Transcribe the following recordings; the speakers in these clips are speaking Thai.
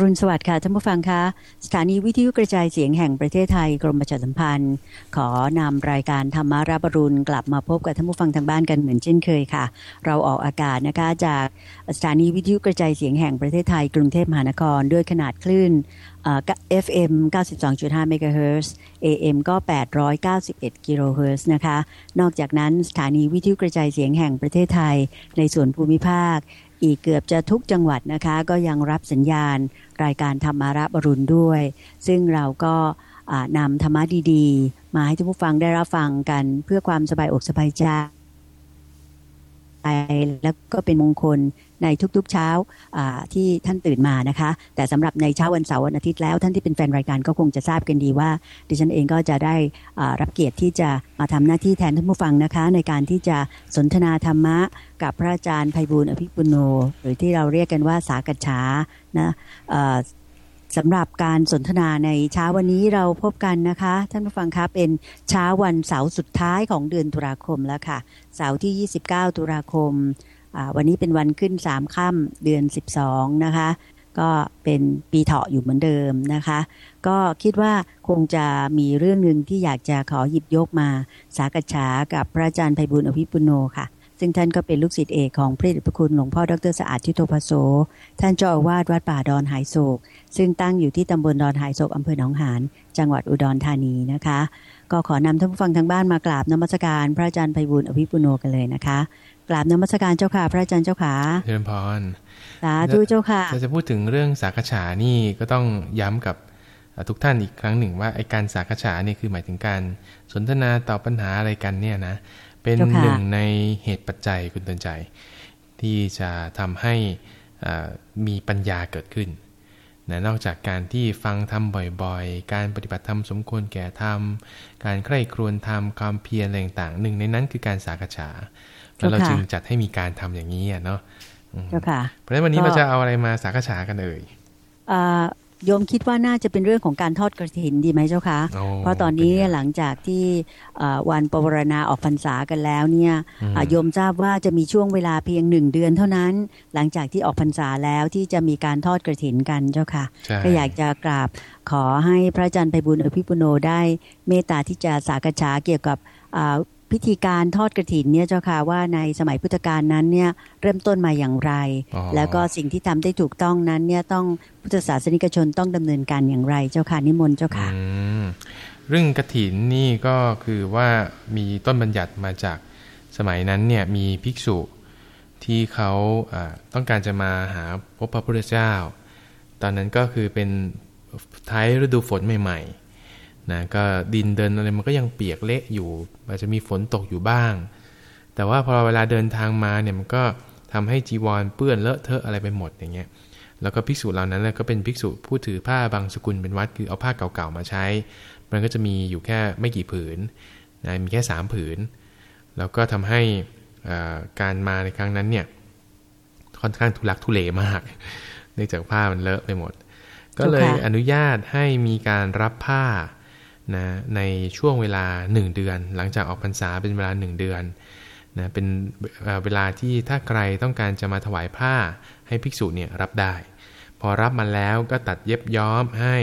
รุณสวัสดิ์ค่ะท่านผู้ฟังคะสถานีวิทยุกระจายเสียงแห่งประเทศไทยกรมประชาสัมพันธ์ ขอนำรายการธรรมาราบรุณกลับมาพบกับท่านผู้ฟังทางบ้านกันเหมือนเช่นเคยค่ะ เราออกอากาศนะคะจากสถานีวิทยุกระจายเสียงแห่งประเทศไทย กรุงเทพมหานครด้วยขนาดคลื่น FM 92.5เมกะเฮิรตซ์ AM ก็ 891กิโลเฮิรตซ์นะคะ นอกจากนั้นสถานีวิทยุกระจายเสียงแห่งประเทศไทยในส่วนภูมิภาค อีกเกือบจะทุกจังหวัดนะคะ ก็ยังรับสัญญาณรายการธรรมาระบรุณด้วย ซึ่งเราก็นำธรรมะดีๆ มาให้ทุกผู้ฟังได้รับฟังกันเพื่อความสบายอกสบายใจ แล้วก็เป็นมงคล ในทุกๆเช้าที่ท่านตื่นมานะคะ แต่สำหรับในเช้าวันเสาร์วันอาทิตย์แล้วท่านที่เป็นแฟนรายการก็คงจะทราบกันดีว่า ดิฉันเองก็จะได้รับเกียรติที่จะมาทำหน้าที่แทนท่านผู้ฟังนะคะ ในการที่จะสนทนาธรรมะกับพระอาจารย์ไพบูลอภิปุโน หรือที่เราเรียกกันว่าสากัจฉานะสำหรับการสนทนาในเช้าวันนี้เราพบกันนะคะ ท่านผู้ฟังคะเป็นเช้าวันเสาร์สุดท้ายของเดือนตุลาคมแล้วค่ะ เสาร์ที่ 29 ตุลาคม วันนี้เป็นวันขึ้นสามค่ำเดือน 12 นะคะ ก็เป็นปีเถาะอยู่เหมือนเดิมนะคะ ก็คิดว่าคงจะมีเรื่องหนึ่งที่อยากจะขอหยิบยกมา สากฉากับพระอาจารย์ไพบุญอภิปุโนค่ะ ซึ่งท่านก็เป็นลูกศิษย์เอกของพระเดชพระคุณหลวงพ่อดรสะอาดทิโตภโสท่านเจ้าอาวาสวัดป่าดอนหายโศก ซึ่งตั้งอยู่ที่ตำบลดอนหายโศกอำเภอหนองหานจังหวัดอุดรธานีนะคะ ก็ขอนำท่านผู้ฟังทางบ้านมากราบนมัสการพระอาจารย์ไพบุญอภิปุโนกันเลยนะคะกราบนมัสการเจ้าค่ะพระอาจารย์เจ้าค่ะเชิญพรสาธุเจ้าค่ะจะพูดถึงเรื่องสากฉานี่ก็ต้องย้ำกับทุกท่านอีกครั้งหนึ่งว่าไอการสากฉานี่คือหมายถึงการสนทนาตอบปัญหาอะไรกันเนี่ยนะ เป็นหนึ่งในเหตุปัจจัยคุณเตือนใจ ที่จะทำให้มีปัญญาเกิดขึ้นนะนอกจากการที่ฟังทำบ่อยๆ การปฏิบัติธรรมสมควรแก่ธรรม การใคร่ครวญธรรมความเพียรอะไรต่างๆหนึ่งในนั้นคือการสากฉาแล้วเราจึงจัดให้มีการทำอย่างนี้เนาะเพราะฉะนั้นวันนี้เราจะเอาอะไรมาสากฉากันเอ่ย โยมคิดว่าน่าจะเป็นเรื่องของการทอดกระถินดีไหมเจ้าคะเพราะตอนนี้หลังจากที่วันปวารณาออกพรรษากันแล้วเนี่ยโยมทราบว่าจะมีช่วงเวลาเพียงหนึ่งเดือนเท่านั้น หลังจากที่ออกพรรษาแล้วที่จะมีการทอดกระถินกันเจ้าค่ะ ก็อยากจะกราบขอให้พระอาจารย์ไพบุญอภิปุโนได้เมตตาที่จะสากฉาเกี่ยวกับ พิธีการทอดกระถินเนี่ยเจ้าค่ะว่าในสมัยพุทธกาลนั้นเนี่ยเริ่มต้นมาอย่างไร แล้วก็สิ่งที่ทำได้ถูกต้องนั้นเนี่ยต้องพุทธศาสนิกชนต้องดำเนินการอย่างไรเจ้าค่ะนิมนต์เจ้าค่ะเรื่องกระถินนี่ก็คือว่ามีต้นบัญญัติมาจากสมัยนั้นเนี่ยมีภิกษุที่เขาต้องการจะมาหาพบพระพุทธเจ้า ตอนนั้นก็คือเป็นท้ายฤดูฝนใหม่ ๆ นะก็ดินเดินอะไรมันก็ยังเปียกเละอยู่ อาจจะมีฝนตกอยู่บ้าง แต่ว่าพอเวลาเดินทางมาเนี่ยมันก็ทำให้จีวรเปื้อนเลอะเทอะอะไรไปหมดอย่างเงี้ย แล้วก็ภิกษุเหล่านั้นก็เป็นภิกษุผู้ถือผ้าบางสกุลเป็นวัดคือเอาผ้าเก่าๆมาใช้ มันก็จะมีอยู่แค่ไม่กี่ผืนนะมีแค่สามผืน แล้วก็ทำให้การมาในครั้งนั้นเนี่ยค่อนข้างทุลักทุเลมาก เนื่องจากผ้ามันเลอะไปหมด ก็เลยอนุญาตให้มีการรับผ้า นะในช่วงเวลา 1 เดือน หลังจากออกพรรษาเป็นเวลา 1 เดือนนะเป็นเวลาที่ถ้าใครต้องการจะมาถวายผ้าให้ภิกษุเนี่ยรับได้ พอรับมาแล้วก็ตัดเย็บย้อมให้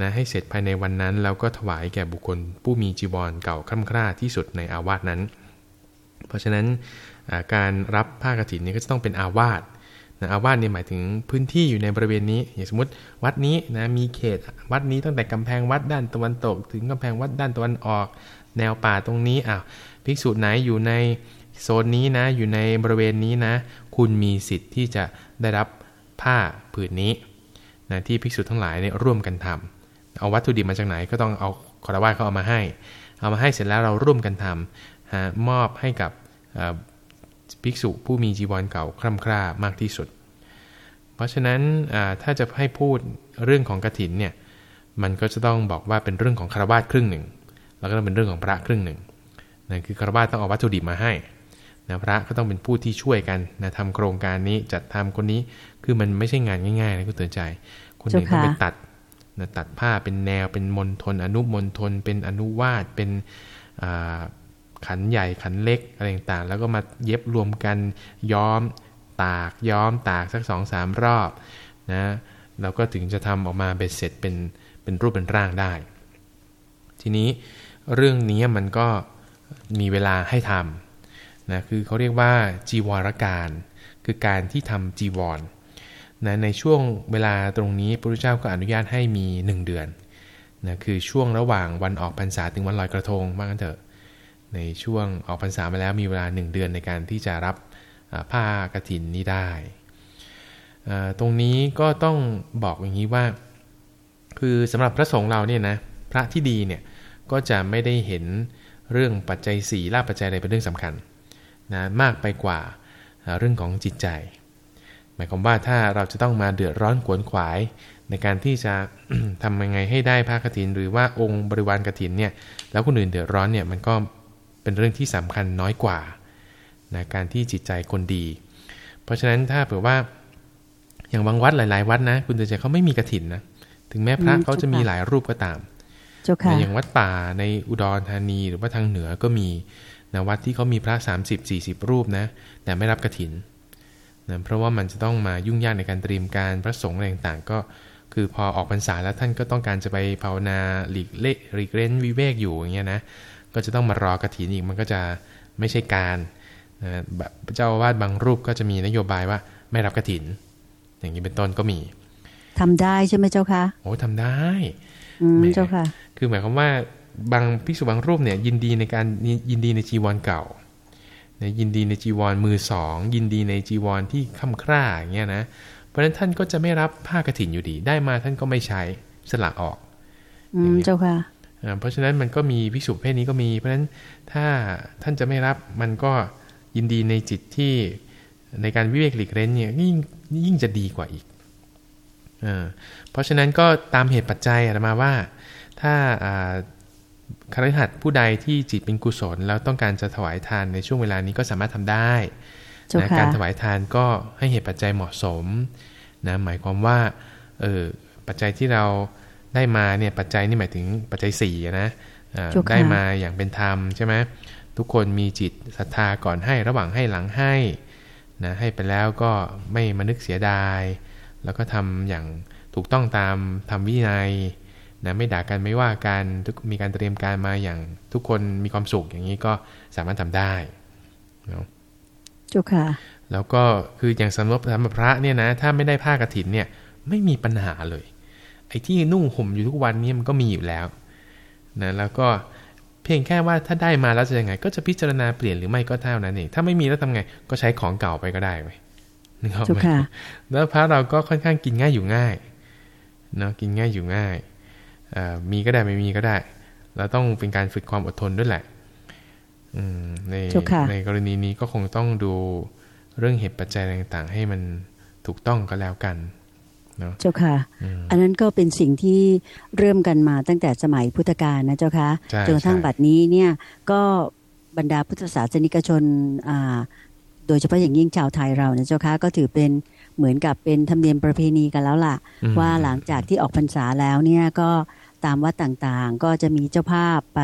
นะให้เสร็จภายในวันนั้นแล้วก็ถวายแก่บุคคล ผู้มีจีวรเก่าคร่ำคร่าที่สุดในอาวาสนั้น เพราะฉะนั้นการรับผ้ากรถินนี้ก็จะต้องเป็นอาวาส นะอาวาสเนี่ยหมายถึงพื้นที่อยู่ในบริเวณนี้ อย่างสมมติวัดนี้นะมีเขตวัดนี้ตั้งแต่กำแพงวัดด้านตะวันตก ถึงกำแพงวัดด้านตะวันออก แนวป่าตรงนี้อ้าวภิกษุไหนอยู่ในโซนนี้นะอยู่ในบริเวณนี้นะ คุณมีสิทธิ์ที่จะได้รับผ้าผืนนี้นะที่ภิกษุทั้งหลายเนี่ยร่วมกันทำเอาวัตถุดิบมาจากไหนก็ต้องเอาคารวะเขาเอามาให้ เอามาให้เสร็จแล้วเราร่วมกันทำมอบให้กับ ภิกษุผู้มีจีวรเก่าคร่ำคร่ามากที่สุด เพราะฉะนั้นถ้าจะให้พูดเรื่องของกระถินเนี่ยมันก็จะต้องบอกว่าเป็นเรื่องของคารวาสครึ่งหนึ่ง แล้วก็ต้องเป็นเรื่องของพระครึ่งหนึ่งนั่นคือคารวาสต้องเอาวัตถุดิบมาให้นะพระก็ต้องเป็นผู้ที่ช่วยกันนะทำโครงการนี้จัดทำคนนี้คือมันไม่ใช่งานง่ายๆนะคุณเตือนใจ คนหนึ่งต้องไปตัดนะตัดผ้าเป็นแนวเป็นมณฑลอนุมณฑลเป็นอนุวาสเป็น ขันใหญ่ขันเล็กอะไรต่างๆ แล้วก็มาเย็บรวมกันย้อม ตากย้อมตากสักสองสามรอบนะเราก็ถึงจะทำออกมาเบ็ดเสร็จเป็นเป็นรูปเป็นร่างได้ ทีนี้เรื่องนี้มันก็มีเวลาให้ทำนะคือเขาเรียกว่าจีวรการ คือการที่ทำจีวรนะในช่วงเวลาตรงนี้พระพุทธเจ้าก็อนุญาตให้มี 1 เดือนนะคือช่วงระหว่างวันออกพรรษาถึงวันลอยกระทงบ้างกันเถอะ ในช่วงออกพรรษามาแล้วมีเวลา 1 เดือนในการที่จะรับผ้ากรถินนี้ได้ ตรงนี้ก็ต้องบอกอย่างนี้ว่า คือสำหรับพระสงฆ์เราเนี่ยนะพระที่ดีเนี่ยก็จะไม่ได้เห็นเรื่องปัจจัยสี่ลาปัจจัยอะไรเป็นเรื่องสำคัญนะมากไปกว่าเรื่องของจิตใจ หมายความว่าถ้าเราจะต้องมาเดือดร้อนขวนขวาย ในการที่จะทำยังไงให้ได้พระกฐิน หรือว่าองค์บริวารกฐินเนี่ยแล้วคนอื่นเดือดร้อนเนี่ยมันก็ เป็นเรื่องที่สำคัญน้อยกว่านะการที่จิตใจคนดี เพราะฉะนั้นถ้าเผื่อว่าอย่างบางวัดหลาย ๆ วัดนะ คุณจะเจเขาไม่มีกฐินนะถึงแม้พระเขาจะมีหลายรูปก็ตามอย่างวัดป่าในอุดรธานีหรือว่าทางเหนือก็มีนะวัดที่เขามีพระ 30-40 รูปนะ แต่ไม่รับกระถินนะเพราะว่ามันจะต้องมายุ่งยากในการเตรียมการพระสงฆ์อะไรต่างๆ ก็คือพอออกพรรษาแล้วท่านก็ต้องการจะไปภาวนาหลีกเละหลีกเล่นวิเวกอยู่อย่างเงี้ยนะ ก็จะต้องมารอกระถินอีกมันก็จะไม่ใช่การนะเจ้าอาวาสบางรูปก็จะมีนโยบายว่าไม่รับกระถิน อย่างนี้เป็นต้นก็มีทำได้ใช่ไหมเจ้าคะโอ้ทำได้อืมเจ้าค่ะ คือหมายความว่าบางภิกษุบางรูปเนี่ยยินดีในการยินดีในจีวรเก่าเนี่ยยินดีในจีวรมือสองยินดีในจีวรที่ค่ำคร่าอย่างเงี้ยนะ เพราะฉะนั้นท่านก็จะไม่รับผ้ากรถินอยู่ดี ได้มาท่านก็ไม่ใช้สละออกอืมเจ้าค่ะ เพราะฉะนั้นมันก็มีภิกษุเพศนี้ก็มี เพราะฉะนั้นถ้าท่านจะไม่รับมันก็ยินดีในจิตที่ในการวิเวกหลีกเล่นเนี่ยยิ่งยิ่งจะดีกว่าอีกเพราะฉะนั้นก็ตามเหตุปัจจัยอามาว่า ถ้าคฤหัสถ์ผู้ใดที่จิตเป็นกุศล แล้วต้องการจะถวายทานในช่วงเวลานี้ก็สามารถทำได้นะการถวายทานก็ให้เหตุปัจจัยเหมาะสมนะหมายความว่าเออปัจจัยที่เรา ได้มาเนี่ยปัจจัยนี่หมายถึงปัจจัยสี่นะได้มาอย่างเป็นธรรมใช่ไหมทุกคนมีจิตศรัทธาก่อนให้ระหว่างให้หลังให้นะให้ไปแล้วก็ไม่มานึกเสียดาย แล้วก็ทำอย่างถูกต้องตามทำวินัยนะไม่ด่ากันไม่ว่ากันทุกมีการเตรียมการมาอย่างทุกคนมีความสุขอย่างนี้ก็สามารถทำได้เนาะจุค่ะแล้วก็คืออย่างสำหรับสำหรับพระเนี่ยนะถ้าไม่ได้ผ้ากรถินเนี่ยไม่มีปัญหาเลย ไอ้ที่นุ่งห่มอยู่ทุกวันนี้มันก็มีอยู่แล้วนะแล้วก็เพียงแค่ว่าถ้าได้มาแล้วจะยังไง ก็จะพิจารณาเปลี่ยนหรือไม่ก็เท่านั้นเองถ้าไม่มีแล้วทำไงก็ใช้ของเก่าไปก็ได้ไหมนึกออกไหมแล้วพระเราก็ค่อนข้างกินง่ายอยู่ง่ายเนาะกินง่ายอยู่ง่ายมีก็ได้ไม่มีก็ได้ เราต้องเป็นการฝึกความอดทนด้วยแหละในในกรณีนี้ก็คงต้องดูเรื่องเหตุปัจจัยต่างๆ ให้มันถูกต้องก็แล้วกันเนาะเจ้าค่ะ อันนั้นก็เป็นสิ่งที่เริ่มกันมาตั้งแต่สมัยพุทธกาลนะเจ้าค่ะจนกระทั่งบัดนี้เนี่ยก็บรรดาพุทธศาสนิกชนโดยเฉพาะอย่างยิ่งชาวไทยเรานะเจ้าค่ะก็ถือเป็นเหมือนกับเป็นธรรมเนียมประเพณีกันแล้วล่ะ ว่าหลังจากที่ออกพรรษาแล้วเนี่ยก็ตามวัดต่างๆ ก็จะมีเจ้าภาพไป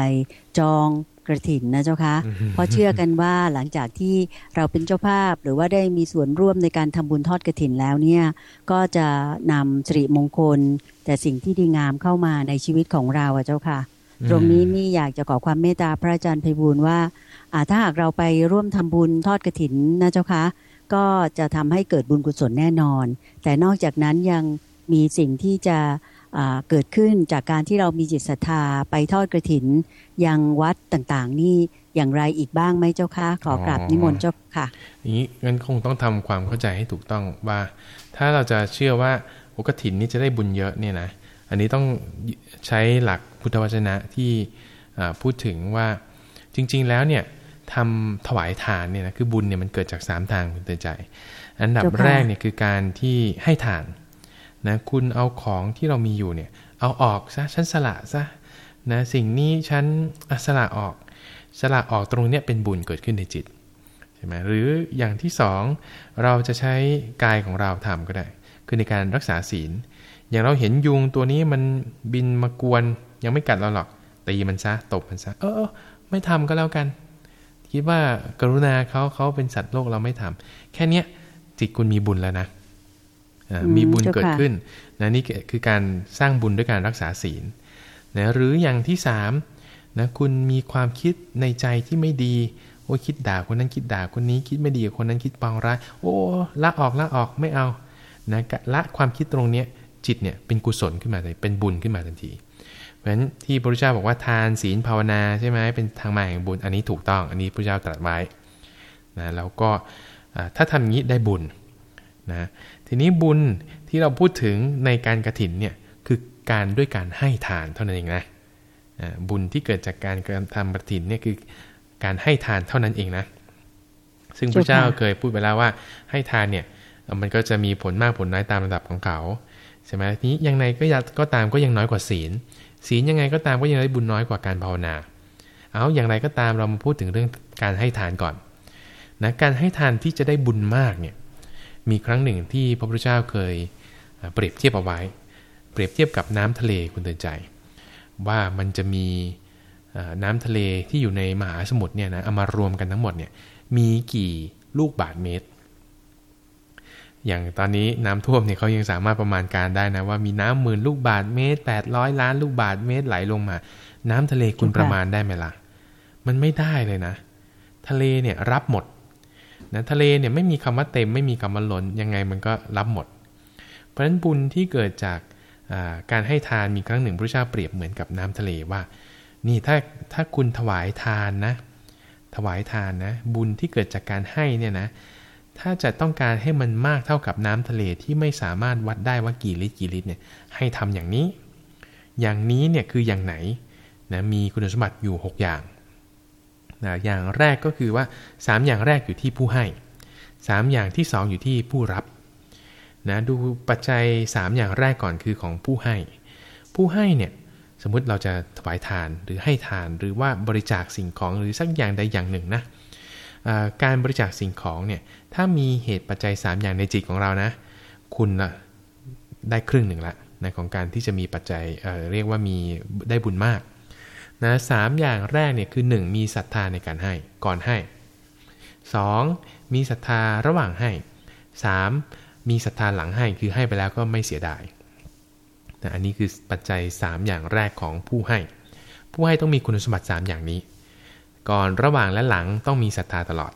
จอง กระถินนะเจ้าคะเพราะเชื่อกันว่าหลังจากที่เราเป็นเจ้าภาพหรือว่าได้มีส่วนร่วมในการทำบุญทอดกระถินแล้วเนี่ยก็จะนำสิริมงคล แต่สิ่งที่ดีงามเข้ามาในชีวิตของเราอะเจ้าค่ะ ตรงนี้นี่อยากจะขอความเมตตาพระอาจารย์ไพบูลว่าถ้าหากเราไปร่วมทำบุญทอดกระถินนะเจ้าคะก็จะทำให้เกิดบุญกุศลแน่นอน แต่นอกจากนั้นยังมีสิ่งที่จะ เกิดขึ้นจากการที่เรามีจิตศรัทธาไปทอดกระถิน ยังวัดต่างๆ นี่อย่างไรอีกบ้างไหมเจ้าคะขอกราบนิมนต์เจ้าค่ะนี้งั้นคงต้องทำความเข้าใจให้ถูกต้องว่า ถ้าเราจะเชื่อว่าโอกถินนี้จะได้บุญเยอะเนี่ยนะอันนี้ต้องใช้หลักพุทธวจนะที่พูดถึงว่าจริง ๆ แล้วเนี่ยทำถวายทานเนี่ยนะคือบุญเนี่ยมันเกิดจากสามทางคุณเตือนใจ อันดับแรกเนี่ยคือการที่ให้ทาน นะคุณเอาของที่เรามีอยู่เนี่ยเอาออกซะฉันสละซะนะสิ่งนี้ฉันสละออกสละออกตรงเนี้ยเป็นบุญเกิดขึ้นในจิตใช่ไหมหรืออย่างที่สองเราจะใช้กายของเราทำก็ได้ คือในการรักษาศีล อย่างเราเห็นยุงตัวนี้มันบินมากวนยังไม่กัดเราหรอกตีมันซะตบมันซะเออไม่ทำก็แล้วกัน คิดว่ากรุณาเขาเขาเป็นสัตว์โลกเราไม่ทำแค่เนี้ยจิตคุณมีบุญแล้วนะ มีบุญเกิดขึ้นนะนี่คือการสร้างบุญด้วยการรักษาศีลนะหรืออย่างที่สามนะคุณมีความคิดในใจที่ไม่ดี โอ้คิดด่าคนนั้นคิดด่าคนนี้คิดไม่ดีคนนั้นคิดปองร้ายโอ้ละออกละออกไม่เอานะละความคิดตรงเนี้ยจิตเนี่ยเป็นกุศลขึ้นมาเลยเป็นบุญขึ้นมาทันที เพราะฉะนั้นที่พระพุทธเจ้าบอกว่าทานศีลภาวนาใช่ไหมเป็นทางมาแห่งบุญอันนี้ถูกต้อง อันนี้พระเจ้าตรัสไว้นะแล้วก็ถ้าทำอย่างนี้ได้บุญนะ ทีนี้บุญที่เราพูดถึงในการกระถินเนี่ยคือการด้วยการให้ทานเท่านั้นเองนะบุญที่เกิดจากการกระทำกระถินเนี่ยคือการให้ทานเท่านั้นเองนะ ซึ่งพระเจ้าเคยพูดไปแล้วว่าให้ทานเนี่ยมันก็จะมีผลมากผลน้อยตามระดับของเขาใช่ไหมนี้ยังไงก็ก็ตามก็ยังน้อยกว่าศีล ศีลยังไงก็ตามก็ยังได้บุญน้อยกว่าการภาวนา เอาอย่างไรก็ตามเรามาพูดถึงเรื่องการให้ทานก่อนนะการให้ทานที่จะได้บุญมากเนี่ย มีครั้งหนึ่งที่พระพุทธเจ้าเคยเปรียบเทียบเอาไว้ เปรียบเทียบกับน้ำทะเลคุณเตือนใจ ว่ามันจะมีน้ำทะเลที่อยู่ในมหาสมุทรเนี่ยนะเอามารวมกันทั้งหมดเนี่ยมีกี่ลูกบาทเมตร อย่างตอนนี้น้ำท่วมเนี่ยเขายังสามารถประมาณการได้นะว่ามีน้ำหมื่นลูกบาทเมตร 800 ล้านลูกบาทเมตรไหลลงมา น้ำทะเลคุณประมาณได้ไหมล่ะ มันไม่ได้เลยนะ ทะเลเนี่ยรับหมด นะทะเลเนี่ยไม่มีคำว่าเต็มไม่มีคำว่าล้นยังไงมันก็รับหมด เพราะฉะนั้นบุญที่เกิดจากการให้ทานมีครั้งหนึ่งพระเจ้าเปรียบเหมือนกับน้ำทะเลว่า นี่ถ้าถ้าคุณถวายทานนะ ถวายทานนะ บุญที่เกิดจากการให้เนี่ยนะ ถ้าจะต้องการให้มันมากเท่ากับน้ำทะเลที่ไม่สามารถวัดได้ว่ากี่ลิตรกี่ลิตรเนี่ยให้ทำอย่างนี้ อย่างนี้เนี่ยคืออย่างไหนนะมีคุณสมบัติอยู่ 6 อย่าง นะอย่างแรกก็คือว่า 3 อย่างแรกอยู่ที่ผู้ให้ 3 อย่างที่ 2 อยู่ที่ผู้รับนะดูปัจจัย 3 อย่างแรกก่อนคือของผู้ให้ ผู้ให้เนี่ยสมมุติเราจะถวายทานหรือให้ทานหรือว่าบริจาคสิ่งของหรือสักอย่างใดอย่างหนึ่งนะการบริจาคสิ่งของเนี่ยถ้ามีเหตุปัจจัย 3 อย่างในจิตของเรานะ คุณละได้ครึ่งหนึ่งละในของการที่จะมีปัจจัยเเรียกว่ามีได้บุญมาก นะสามอย่างแรกเนี่ยคือ1มีศรัทธาในการให้ก่อนให้ 2. มีศรัทธาระหว่างให้ 3. มีศรัทธาหลังให้คือให้ไปแล้วก็ไม่เสียดายนะอันนี้คือปัจจัย 3 อย่างแรกของผู้ให้ ผู้ให้ต้องมีคุณสมบัติ 3 อย่างนี้ ก่อนระหว่างและหลังต้องมีศรัทธาตลอด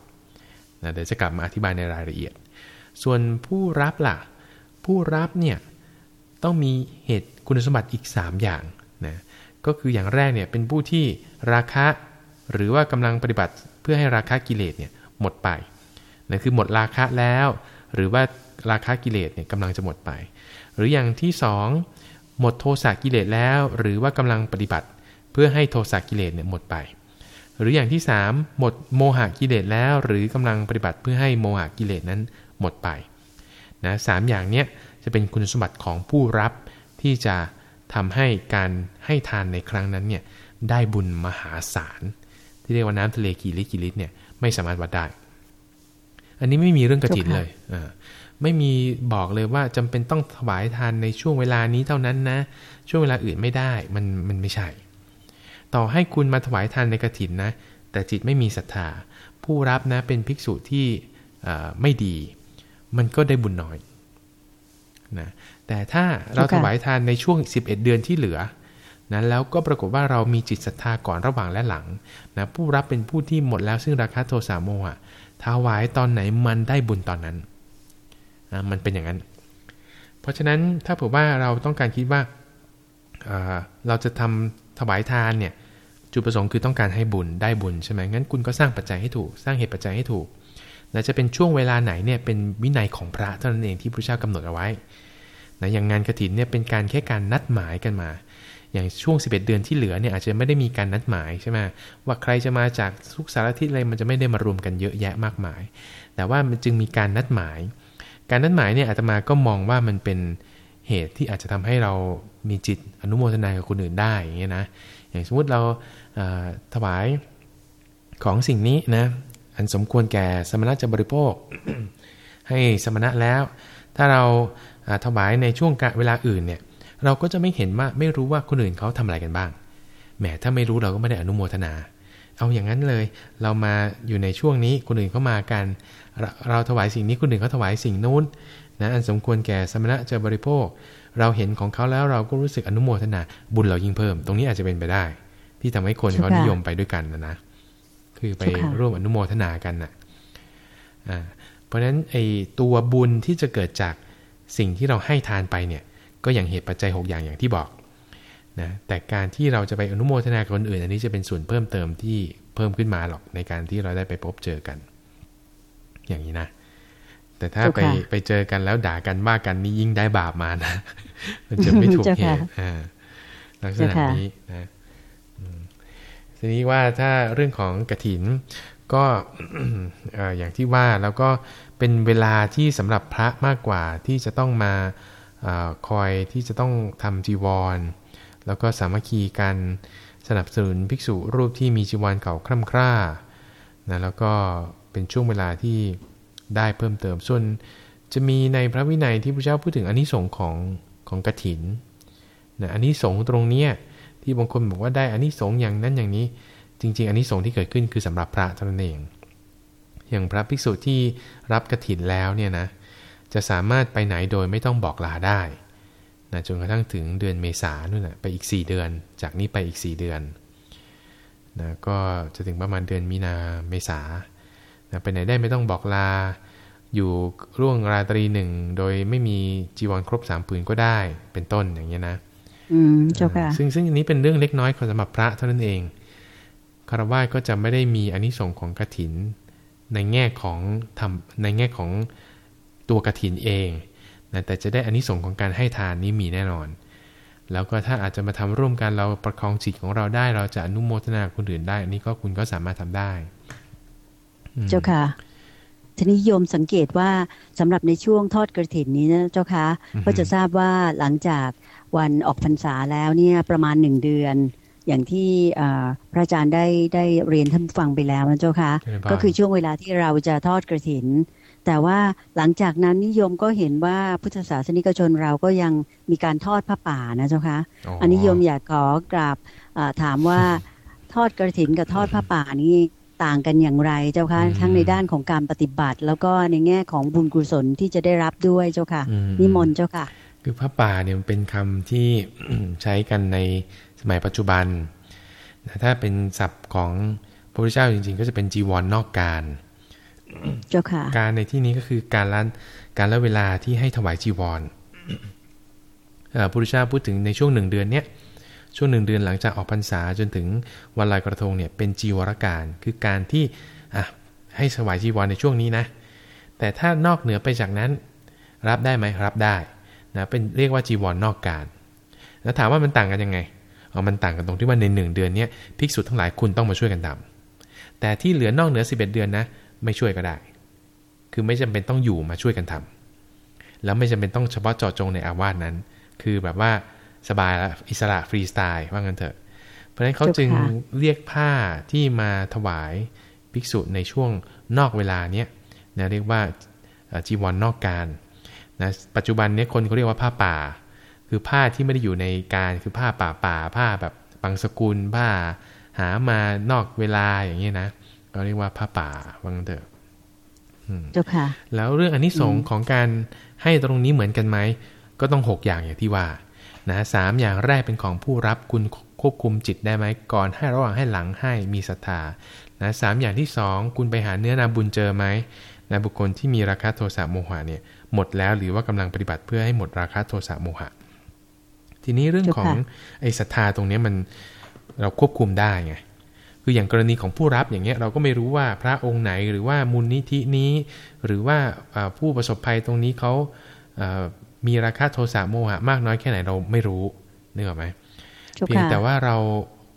นะเดี๋ยวจะกลับมาอธิบายในรายละเอียด ส่วนผู้รับล่ะ ผู้รับเนี่ยต้องมีเหตุคุณสมบัติอีก 3 อย่างนะ ก็คืออย่างแรกเนี่ยเป็นผู้ที่ราคะ หรือว่ากำลังปฏิบัติเพื่อให้ราคะกิเลสเนี่ยหมดไปนั่นคือหมดราคะแล้ว หรือว่าราคะกิเลสเนี่ยกำลังจะหมดไป หรืออย่างที่ 2 หมดโทสะกิเลสแล้ว หรือว่ากำลังปฏิบัติเพื่อให้โทสะกิเลสเนี่ยหมดไป หรืออย่างที่ 3 หมดโมหะกิเลสแล้ว หรือกำลังปฏิบัติเพื่อให้โมหะกิเลสนั้นหมดไปนะสอย่างเนี้ยจะเป็นคุณสมบัติของผู้รับที่จะ ทำให้การให้ทานในครั้งนั้นเนี่ยได้บุญมหาศาล ที่เรียกว่าน้ำทะเลกี่ลิตรกี่ลิตรเนี่ยไม่สามารถวัดได้ อันนี้ไม่มีเรื่องกระถินเลยอ่าไม่มีบอกเลยว่าจำเป็นต้องถวายทานในช่วงเวลานี้เท่านั้นนะ ช่วงเวลาอื่นไม่ได้มันมันไม่ใช่ ต่อให้คุณมาถวายทานในกระถินนะ แต่จิตไม่มีศรัทธา ผู้รับนะเป็นภิกษุที่ไม่ดี มันก็ได้บุญน้อยนะ แต่ถ้าเราถวายทานในช่วง 11 เดือนที่เหลือนะแล้วก็ปรากฏว่าเรามีจิตศรัทธาก่อนระหว่างและหลังนะผู้รับเป็นผู้ที่หมดแล้วซึ่งราคาโทสะโมหะถวายตอนไหนมันได้บุญตอนนั้นนะมันเป็นอย่างนั้น เพราะฉะนั้นถ้าเผื่อว่าเราต้องการคิดว่าเราจะทำถวายทานเนี่ยจุดประสงค์คือต้องการให้บุญได้บุญใช่ไหมงั้นคุณก็สร้างปัจจัยให้ถูก สร้างเหตุปัจจัยให้ถูกและจะเป็นช่วงเวลาไหนเนี่ยเป็นวินัยของพระเท่านั้นเองที่พระเจ้ากำหนดเอาไว้ นะอย่างงานกระถินเนี่ยเป็นการแค่การนัดหมายกันมา อย่างช่วง 11 เดือนที่เหลือเนี่ยอาจจะไม่ได้มีการนัดหมายใช่ไหมว่าใครจะมาจากทุกสารทิศอะไรมันจะไม่ได้มารวมกันเยอะแยะมากมาย แต่ว่ามันจึงมีการนัดหมาย การนัดหมายเนี่ยอาตมาก็มองว่ามันเป็นเหตุที่อาจจะทำให้เรามีจิตอนุโมทนากับคนอื่นได้อย่างเงี้ยนะอย่างสมมุติเราถวายของสิ่งนี้นะอันสมควรแก่สมณะจะบริโภค ให้สมณะแล้ว ถ้าเรา ถวายในช่วงเวลาอื่นเนี่ยเราก็จะไม่เห็นว่าไม่รู้ว่าคนอื่นเขาทำอะไรกันบ้างแหมถ้าไม่รู้เราก็ไม่ได้อนุโมทนา เอาอย่างนั้นเลย เรามาอยู่ในช่วงนี้คนอื่นเขามากันเราถวายสิ่งนี้คนอื่นเขาถวายสิ่งนู้นนะอันสมควรแก่สมณะจะบริโภค เราเห็นของเขาแล้วเราก็รู้สึกอนุโมทนาบุญเรายิ่งเพิ่ม ตรงนี้อาจจะเป็นไปได้ ที่ทำให้คนเขานิยมไปด้วยกันนะนะคือไปร่วมอนุโมทนากันนะอ่าเพราะฉะนั้นไอ้ตัวบุญที่จะเกิดจาก สิ่งที่เราให้ทานไปเนี่ยก็อย่างเหตุปัจจัย 6 อย่างอย่างที่บอกนะแต่การที่เราจะไปอนุโมทนากับคนอื่น อันนี้จะเป็นส่วนเพิ่มเติมที่เพิ่มขึ้นมาหรอกในการที่เราได้ไปพบเจอกัน อย่างนี้นะ แต่ถ้าไปไปเจอกันแล้วด่ากันว่ากันนี่ยิ่งได้บาปมานะ มันจะไม่ถูกเหตุลักษณะนี้นะทีนี้ว่าถ้าเรื่องของกระถินก็อย่างที่ว่าแล้วก็ เป็นเวลาที่สำหรับพระมากกว่าที่จะต้องมาอคอยที่จะต้องทำจีวร แล้วก็สามัคคีกันสนับสนุนภิกษุรูปที่มีจีวรเก่าคร่ำคร่านะแล้วก็เป็นช่วงเวลาที่ได้เพิ่มเติมส่วนจะมีในพระวินัยที่พระเจ้าพูดถึงอนนิสงส์ของของกถินนะอนนิสงส์ตรงเนี้ยที่บางคนบอกว่าได้อนนิสงส์อย่างนั้นอย่างนี้ จริง ๆอนนิสงส์ที่เกิดขึ้นคือสำหรับพระเท่านั้นเอง อย่างพระภิกษุที่รับกระถินแล้วเนี่ยนะจะสามารถไปไหนโดยไม่ต้องบอกลาได้นะจนกระทั่งถึงเดือนเมษานู่นนะไปอีก 4 เดือน จากนี้ไปอีก 4 เดือนนะก็จะถึงประมาณเดือนมีนาเมษานะไปไหนได้ไม่ต้องบอกลา อยู่ร่วงราตรีหนึ่งโดยไม่มีจีวรครบสามผืนก็ได้เป็นต้นอย่างเงี้ยนะอืมเจ้าค่ะซึ่งซึ่งอันนี้เป็นเรื่องเล็กน้อยสำหรับพระเท่านั้นเองคารวะก็จะไม่ได้มีอนนิสงค์ของกระถิน ในแง่ของทำในแง่ของตัวกระถินเองนะแต่จะได้อนนิสงค์ของการให้ทานนี้มีแน่นอน แล้วก็ถ้าอาจจะมาทำร่วมกันเราประคองจิตของเราได้ เราจะอนุโมทนาคนอื่นได้ อันนี้ก็คุณก็สามารถทำได้ เจ้าค่ะทีนี้โยมสังเกตว่าสำหรับในช่วงทอดกระถินนี้นะเจ้าคะก็จะทราบว่าหลังจากวันออกพรรษาแล้วเนี่ยประมาณหนึ่งเดือน อย่างที่พระอาจารย์ได้ได้เรียนท่านฟังไปแล้วนะเจ้าค่ะ ก็คือช่วงเวลาที่เราจะทอดกระถิน แต่ว่าหลังจากนั้นนิยมก็เห็นว่าพุทธศาสนิกชนเราก็ยังมีการทอดผ้าป่านะเจ้าค่ะอันนี้โยมอยากขอกราบถามว่าทอดกระถินกับทอดผ้าป่านี้ต่างกันอย่างไรเจ้าค่ะทั้งในด้านของการปฏิบัติ แล้วก็ในแง่ของบุญกุศลที่จะได้รับด้วยเจ้าค่ะนิมนต์เจ้าค่ะ คือผ้าป่าเนี่ยมันเป็นคำที่ใช้กันในส มัยปัจจุบันถ้าเป็นศัพท์ของพระพุทธเจ้าจริง ๆ ก็จะเป็นจีวรนนอกการเจ้าค่ะ การในที่นี้ก็คือการละการละเวลาที่ให้ถวายจีวรพระพุทธเจ้าพูดถึงในช่วงหนึ่งเดือนเนี้ยช่วงหนึ่งเดือนหลังจากออกพรรษาจนถึงวันลอยกระทงเนี่ยเป็นจีวรการ คือการที่อะให้ถวายจีวรในช่วงนี้นะ แต่ถ้านอกเหนือไปจากนั้น รับได้ไหมรับได้นะเป็นเรียกว่าจีวรนนอกการ แล้วถามว่ามันต่างกันยังไงเอา มันต่างกันตรงที่ว่าในหนึ่งเดือนนี้ภิกษุทั้งหลายคุณต้องมาช่วยกันทำแต่ที่เหลือนอกเหนือสิบเอ็ดเดือนนะ ไม่ช่วยก็ได้ คือไม่จำเป็นต้องอยู่มาช่วยกันทำแล้วไม่จำเป็นต้องเฉพาะเจาะจงในอาวาสนั้น คือแบบว่าสบายแล้วอิสระฟรีสไตล์ว่างั้นเถอะ เพราะฉะนั้นเขาจึงเรียกผ้าที่มาถวายภิกษุในช่วงนอกเวลาเนี้ยนะเรียกว่าจีวรนนอกการนะปัจจุบันนี้คนเขาเรียกว่าผ้าป่า คือผ้าที่ไม่ได้อยู่ในการคือผ้าป่าป่าผ้าแบบบางสกุลผ้าหามานอกเวลาอย่างนี้นะเราเรียกว่าผ้าป่าวังเถอะเจ้าค่ะ แล้วเรื่องอนนิสงส์ของการให้ตรงนี้เหมือนกันไหมก็ต้องหกอย่างอย่างที่ว่านะสามอย่างแรกเป็นของผู้รับคุณควบคุมจิตได้ไหมก่อนให้ระหว่างให้หลังให้มีศรัทธานะสามอย่างที่สองคุณไปหาเนื้อนาบุญเจอไหมนะบุคคลที่มีราคะโทสะโมหะเนี่ยหมดแล้วหรือว่ากำลังปฏิบัติเพื่อให้หมดราคะโทสะโมหะ ทีนี้เรื่องของไอ้ศรัทธาตรงนี้มันเราควบคุมได้ไงคืออย่างกรณีของผู้รับอย่างเงี้ยเราก็ไม่รู้ว่าพระองค์ไหนหรือว่ามูลนิธินี้ หรือว่าผู้ประสบภัยตรงนี้เขามีราคาโทสะโมหะมากน้อยแค่ไหนเราไม่รู้นึกออกไหมเพียงแต่ว่าเรา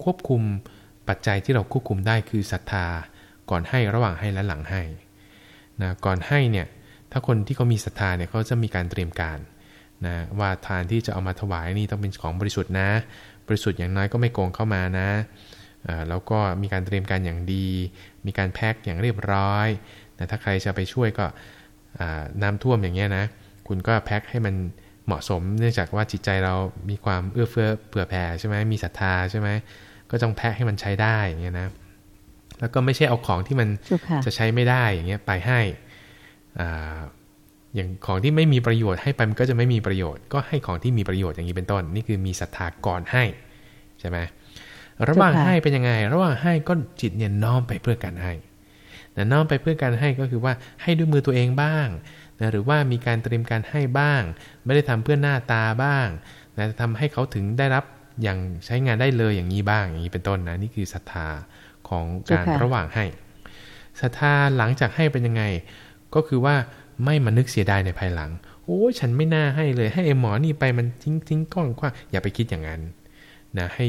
ควบคุมปัจจัยที่เราควบคุมได้คือศรัทธาก่อนให้ระหว่างให้และหลังให้นะก่อนให้เนี่ยถ้าคนที่เขามีศรัทธาเนี่ยเขาจะมีการเตรียมการ นะว่าทานที่จะเอามาถวายนี่ต้องเป็นของบริสุทธิ์นะ บริสุทธิ์อย่างน้อยก็ไม่โกงเข้ามานะแล้วก็มีการเตรียมการอย่างดี มีการแพ็คอย่างเรียบร้อยนะถ้าใครจะไปช่วยก็น้ำท่วมอย่างเงี้ยนะ คุณก็แพ็คให้มันเหมาะสม เนื่องจากว่าจิตใจเรามีความเอื้อเฟื้อเผื่อแผ่ใช่ไหมมีศรัทธาใช่ไหมก็ต้องแพ็คให้มันใช้ได้อย่างเงี้ยนะ แล้วก็ไม่ใช่เอาของที่มันจะใช้ไม่ได้อย่างเงี้ยไปให้ อย่างของที่ไม่มีประโยชน์ให้ไปมันก็จะไม่มีประโยชน์ ก็ให้ของที่มีประโยชน์อย่างนี้เป็นต้น นี่คือมีศรัทธาก่อนให้ใช่ไหมระหว่างให้เป็นยังไง ระหว่างให้ก็จิตเนี่ยน้อมไปเพื่อการให้นะน้อมไปเพื่อการให้ก็คือว่าให้ด้วยมือตัวเองบ้างนะหรือว่ามีการเตรียมการให้บ้าง ไม่ได้ทำเพื่อหน้าตาบ้างนะทำให้เขาถึงได้รับอย่างใช้งานได้เลยอย่างนี้บ้างอย่างนี้เป็นต้นนะนี่คือศรัทธาของการระหว่างให้ศรัทธาหลังจากให้เป็นยังไง ก็คือว่า ไม่มานึกเสียดายในภายหลัง โอ้ฉันไม่น่าให้เลย ให้ไอ้หมอนี่ไปมันทิ้งทิ้งก้อนกว้างอย่าไปคิดอย่างนั้นนะให้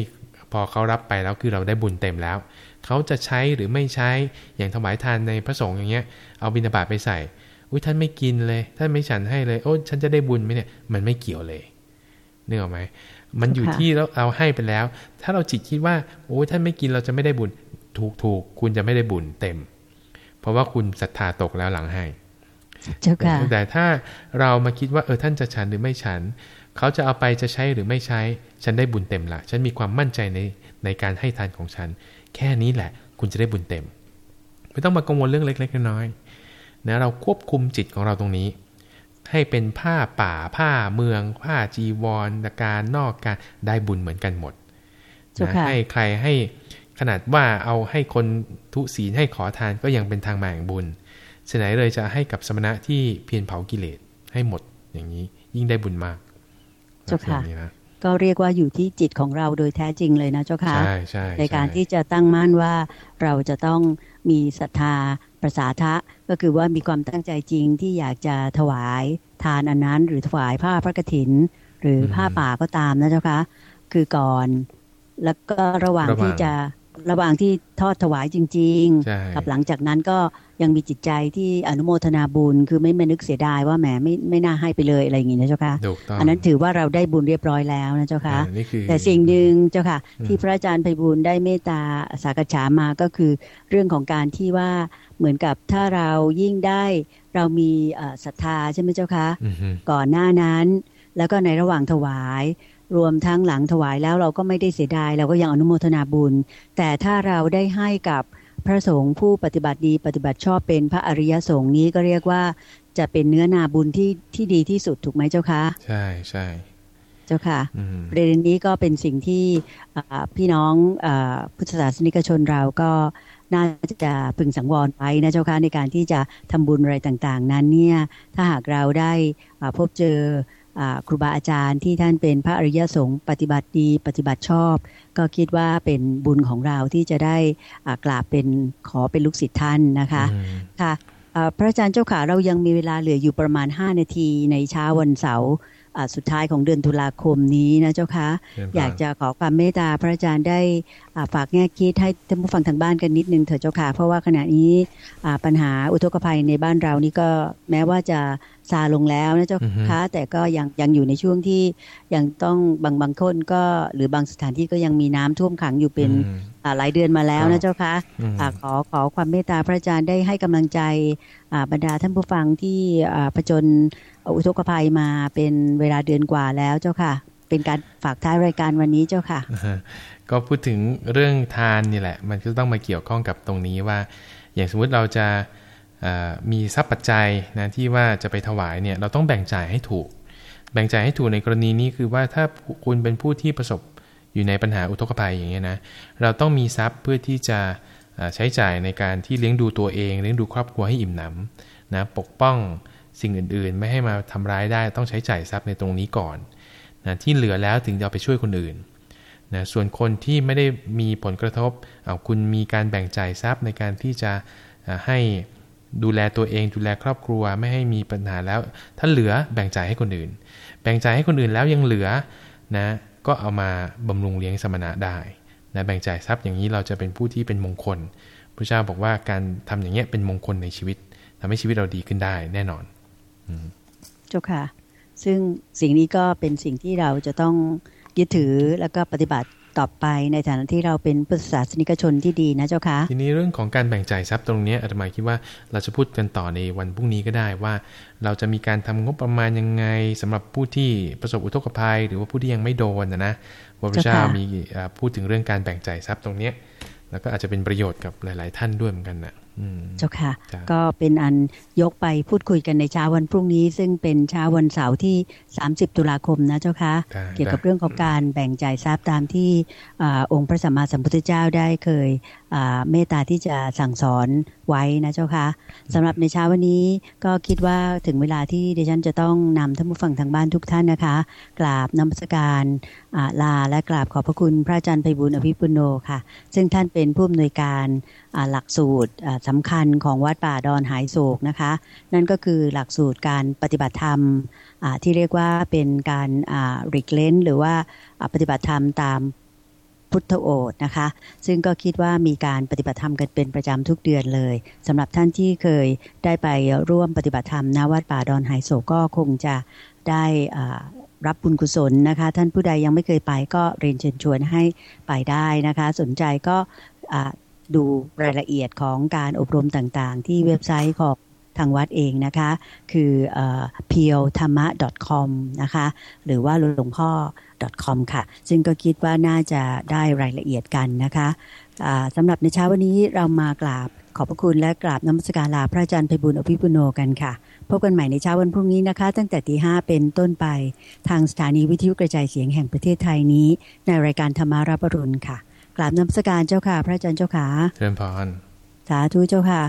พอเขารับไปแล้วคือเราได้บุญเต็มแล้ว เขาจะใช้หรือไม่ใช้อย่างถวายทานในพระสงฆ์อย่างเงี้ย เอาบิณฑบาตไปใส่อุ้ยท่านไม่กินเลย ท่านไม่ฉันให้เลย โอ้ฉันจะได้บุญไหมเนี่ยมันไม่เกี่ยวเลยนึกออกไหมมันอยู่ที่เราเอาให้ไปแล้ว ถ้าเราจิตคิดว่า โอ้ท่านไม่กินเราจะไม่ได้บุญถูกถูกคุณจะไม่ได้บุญเต็ม เพราะว่าคุณศรัทธาตกแล้วหลังให้ แต่ถ้าเรามาคิดว่าเออท่านจะฉันหรือไม่ฉัน เขาจะเอาไปจะใช้หรือไม่ใช้ ฉันได้บุญเต็มละฉันมีความมั่นใจในในการให้ทานของฉัน แค่นี้แหละ คุณจะได้บุญเต็ม ไม่ต้องมากังวลเรื่องเล็ก ๆ น้อยๆนะเราควบคุมจิตของเราตรงนี้ ให้เป็นผ้าป่าผ้าเมือง ผ้าจีวรการนอกการได้บุญเหมือนกันหมดนะให้ใครให้ขนาดว่าเอาให้คนทุศีลให้ขอทานก็ยังเป็นทางมาแห่งบุญ ฉไหนเลยจะให้กับสมณะที่เพียรเผากิเลสให้หมดอย่างนี้ยิ่งได้บุญมาก เจ้าค่ะก็เรียกว่าอยู่ที่จิตของเราโดยแท้จริงเลยนะเจ้าค่ะใช่ใช่ในการที่จะตั้งมั่นว่าเราจะต้องมีศรัทธาประสาทะก็คือว่ามีความตั้งใจจริงที่อยากจะถวายทานอันนั้น หรือถวายผ้าพระกฐิน หรือผ้าป่าก็ตามนะเจ้าค่ะคือก่อน แล้วก็ระหว่างที่จะ ระหว่างที่ทอดถวายจริงๆ กับหลังจากนั้นก็ยังมีจิตใจที่อนุโมทนาบุญ คือไม่ไม่นึกเสียดายว่าแหมไม่ไม่น่าให้ไปเลยอะไรอย่างนี้นะเจ้าค่ะอันนั้นถือว่าเราได้บุญเรียบร้อยแล้วนะเจ้าค่ะแต่สิ่งหนึ่งเจ้าค่ะ ที่พระอาจารย์ไพบุญได้เมตตาสากฉามาก็คือเรื่องของการที่ว่าเหมือนกับถ้าเรายิ่งได้เรามีศรัทธาใช่ไหมเจ้าค่ะก่อนหน้านั้น แล้วก็ในระหว่างถวาย รวมทั้งหลังถวายแล้วเราก็ไม่ได้เสียดาย เราก็ยังอนุโมทนาบุญ แต่ถ้าเราได้ให้กับพระสงฆ์ผู้ปฏิบัติดีปฏิบัติชอบเป็นพระอริยสงฆ์นี้ก็เรียกว่าจะเป็นเนื้อนาบุญที่ที่ดีที่สุดถูกไหมเจ้าคะ ใช่ใช่เจ้าค่ะประเด็นนี้ก็เป็นสิ่งที่พี่น้องพุทธศาสนิกชนเราก็น่าจะพึงสังวรไว้นะเจ้าค่ะในการที่จะทำบุญอะไรต่างๆ นั้นเนี่ยถ้าหากเราได้พบเจอ ครูบาอาจารย์ที่ท่านเป็นพระอริยสงฆ์ปฏิบัติดีปฏิบัติชอบ ก็คิดว่าเป็นบุญของเราที่จะได้กราบเป็นขอเป็นลูกศิษย์ท่านนะคะค่ะพระอาจารย์เจ้าขาเรายังมีเวลาเหลืออยู่ประมาณ 5 นาทีในเช้าวันเสาร์สุดท้ายของเดือนตุลาคมนี้นะเจ้าคะอยากจะขอความเมตตาพระอาจารย์ได้ฝากแง่คิดให้ท่านผู้ฟังทางบ้านกันนิดนึงเถอะเจ้าค่ะเพราะว่าขณะนี้ปัญหาอุทกภัยในบ้านเรานี่ก็แม้ว่าจะซาลงแล้วนะเจ้าค่ะแต่ก็ยังยังอยู่ในช่วงที่ยังต้องบางบางคนก็หรือบางสถานที่ก็ยังมีน้ำท่วมขังอยู่เป็นหลายเดือนมาแล้วนะเจ้าค่ะขอขอความเมตตาพระอาจารย์ได้ให้กำลังใจบรรดาท่านผู้ฟังที่ผจญอุทกภัยมาเป็นเวลาเดือนกว่าแล้วเจ้าค่ะ เป็นการฝากท้ายรายการวันนี้เจ้าค่ะก็พูดถึงเรื่องทานนี่แหละ มันก็ต้องมาเกี่ยวข้องกับตรงนี้ว่า อย่างสมมุติเราจะ มีทรัพย์ปัจจัยนะที่ว่าจะไปถวายเนี่ยเราต้องแบ่งจ่ายให้ถูก แบ่งจ่ายให้ถูกในกรณีนี้คือว่าถ้าคุณเป็นผู้ที่ประสบอยู่ในปัญหาอุทกภัยอย่างเงี้ยนะเราต้องมีทรัพย์เพื่อที่จะใช้จ่ายในการที่เลี้ยงดูตัวเอง เลี้ยงดูครอบครัวให้อิ่มหนำนะปกป้องสิ่งอื่นๆ ไม่ให้มาทำร้ายได้ต้องใช้จ่ายทรัพย์ในตรงนี้ก่อนนะที่เหลือแล้วถึงจะเอาไปช่วยคนอื่นนะส่วนคนที่ไม่ได้มีผลกระทบเอาคุณมีการแบ่งจ่ายทรัพย์ในการที่จะให้ ดูแลตัวเองดูแลครอบครัวไม่ให้มีปัญหาแล้ว ถ้าเหลือแบ่งจ่ายให้คนอื่น แบ่งจ่ายให้คนอื่นแล้วยังเหลือนะก็เอามาบำรุงเลี้ยงสมณะได้นะแบ่งจ่ายทรัพย์อย่างนี้เราจะเป็นผู้ที่เป็นมงคลพระเจ้าบอกว่าการทำอย่างนี้เป็นมงคลในชีวิตทำให้ชีวิตเราดีขึ้นได้แน่นอนเจ้าค่ะ ซึ่งสิ่งนี้ก็เป็นสิ่งที่เราจะต้องยึดถือแล้วก็ปฏิบัติ ต่อไปในฐานะที่เราเป็นพุทธศาสนิกชนที่ดีนะเจ้าค่ะทีนี้เรื่องของการแบ่งจ่ายทรัพย์ตรงนี้อาตมาคิดว่าเราจะพูดกันต่อในวันพรุ่งนี้ก็ได้ว่า เราจะมีการทำงบประมาณยังไงสำหรับผู้ที่ประสบอุทกภัย หรือว่าผู้ที่ยังไม่โดนนะนะพระพุทธเจ้ามีพูดถึงเรื่องการแบ่งจ่ายทรัพย์ตรงนี้แล้วก็อาจจะเป็นประโยชน์กับหลาย ๆ ท่านด้วยเหมือนกันนะ เจ้าค่ะ ก็เป็นอันยกไปพูดคุยกันในเช้าวันพรุ่งนี้ ซึ่งเป็นเช้าวันเสาร์ที่ 30 ตุลาคมนะเจ้าค่ะ เกี่ยวกับเรื่องของการแบ่งจ่ายทรัพย์ตามที่องค์พระสัมมาสัมพุทธเจ้าได้เคย เมตตาที่จะสั่งสอนไว้นะเจ้าคะสำหรับในเช้าวันนี้ก็คิดว่าถึงเวลาที่ดิฉันจะต้องนำท่านผู้ฟังทางบ้านทุกท่านนะคะ กราบนมัสการลาและกราบขอบพระคุณพระอาจารย์ไพบุญอภิปุโนค่ะ ซึ่งท่านเป็นผู้อำนวยการหลักสูตรสำคัญของวัดป่าดอนหายโศกนะคะ นั่นก็คือหลักสูตรการปฏิบัติธรรมที่เรียกว่าเป็นการริกเลนหรือว่าปฏิบัติธรรมตาม พุทธโอษนะคะ ซึ่งก็คิดว่ามีการปฏิบัติธรรมกันเป็นประจำทุกเดือนเลยสำหรับท่านที่เคยได้ไปร่วมปฏิบัติธรรมณวัดป่าดอนไฮโศก็คงจะได้รับบุญกุศลนะคะ ท่านผู้ใดยังไม่เคยไปก็เรียนเชิญชวนให้ไปได้นะคะ สนใจก็ดูรายละเอียดของการอบรมต่างๆ ที่เว็บไซต์ของางวัดเองนะคะ คือ p e o t h a m a com นะคะ หรือว่าหลวงพ่อ .com ค่ะ ซึ่งก็คิดว่าน่าจะได้รายละเอียดกันนะคะะสำหรับในเช้าวันนี้เรามากราบขอบพระคุณและกราบน้ำมศการลาพระอาจารย์ไพบุญอภิปุโนกันค่ะ พบกันใหม่ในเช้าวันพรุ่งนี้นะคะ ตั้งแต่ตีห้าเป็นต้นไป ทางสถานีวิทยุกระจายเสียงแห่งประเทศไทยนี้ ในรายการธรรมารับรุณค่ะ กราบน้ำมศการเจ้าค่ะ พระอาจารย์เจ้าค่ะเชิญพรสาธุเจ้าค่ะ